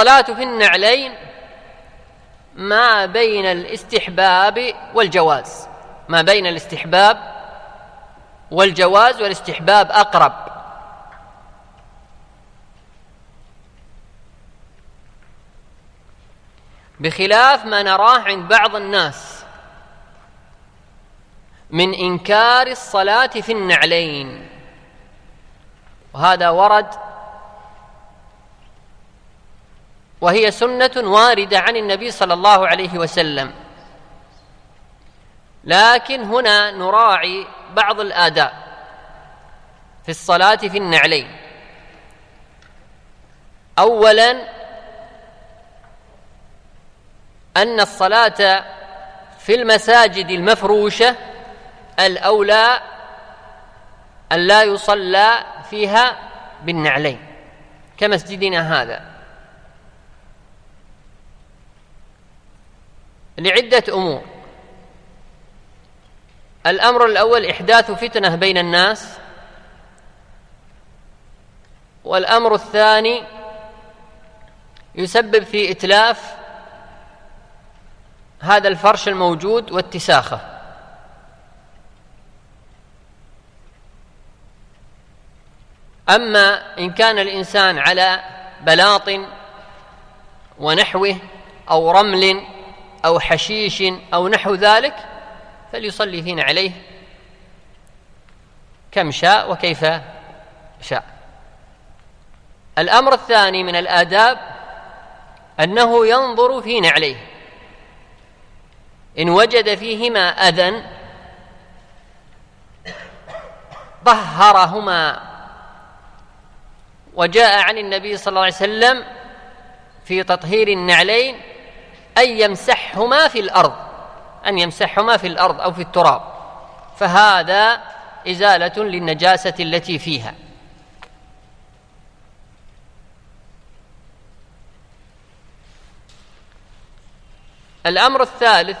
الصلاة في النعلين ما بين الاستحباب والجواز. ما بين الاستحباب والجواز والاستحباب أقرب. بخلاف ما نراه عند بعض الناس من إنكار الصلاة في النعلين. وهذا ورد وهي سنة واردة عن النبي صلى الله عليه وسلم. لكن هنا نراعي بعض الآداء في الصلاة في النعلين. أولا أن الصلاة في المساجد المفروشة الأولى أن لا يصلى فيها بالنعلين كمسجدنا هذا. لعدة أمور. الأمر الأول إحداث فتنة بين الناس. والأمر الثاني يسبب في إتلاف هذا الفرش الموجود واتساخه. أما إن كان الإنسان على بلاط ونحوه أو رمل أو حشيش أو نحو ذلك فليصلي فينا عليه كم شاء وكيف شاء. الأمر الثاني من الآداب أنه ينظر في نعليه إن وجد فيهما أذى طهرهما وجاء عن النبي صلى الله عليه وسلم في تطهير النعلين أن يمسحهما في الأرض أن يمسحهما في الأرض أو في التراب. فهذا إزالة للنجاسة التي فيها. الأمر الثالث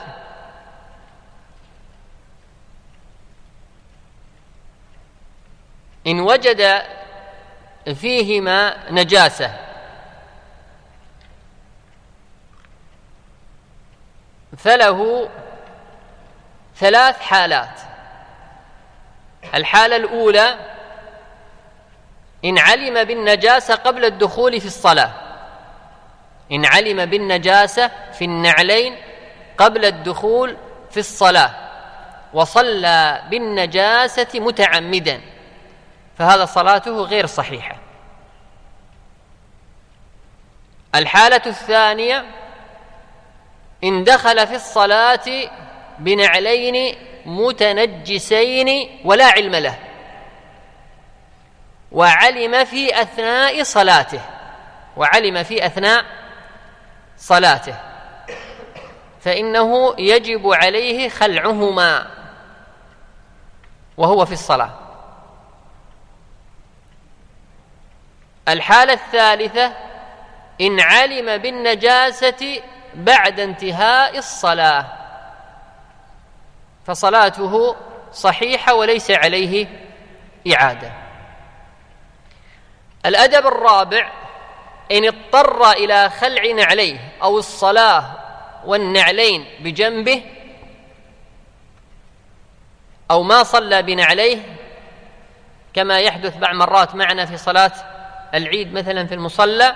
إن وجد فيهما نجاسة. فله ثلاث حالات. الحالة الأولى إن علم بالنجاسة قبل الدخول في الصلاة. إن علم بالنجاسة في النعلين قبل الدخول في الصلاة. وصلى بالنجاسة متعمدا. فهذا صلاته غير صحيحة. الحالة الثانية إن دخل في الصلاة بنعلين متنجسين ولا علم له وعلم في أثناء صلاته وعلم في أثناء صلاته فإنه يجب عليه خلعهما وهو في الصلاة. الحالة الثالثة إن علم بالنجاسة بعد انتهاء الصلاة. فصلاته صحيحة وليس عليه إعادة. الأدب الرابع إن اضطر إلى خلع نعليه أو الصلاة والنعلين بجنبه أو ما صلى بنعليه كما يحدث بعض مرات معنا في صلاة العيد مثلا في المصلى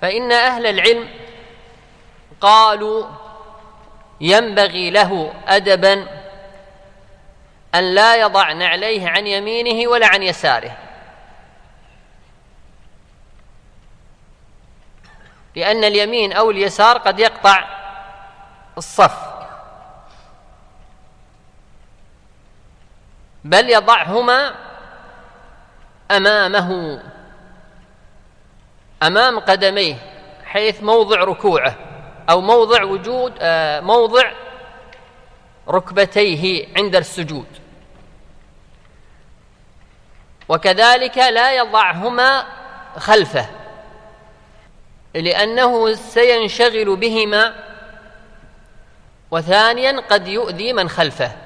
فإن أهل العلم قالوا ينبغي له أدبا أن لا يضع نعليه عن يمينه ولا عن يساره. لأن اليمين أو اليسار قد يقطع الصف. بل يضعهما أمامه أمام قدميه حيث موضع ركوعه. أو موضع وجود آه، موضع ركبتيه عند السجود. وكذلك لا يضعهما خلفه لأنه سينشغل بهما. وثانيا قد يؤذي من خلفه.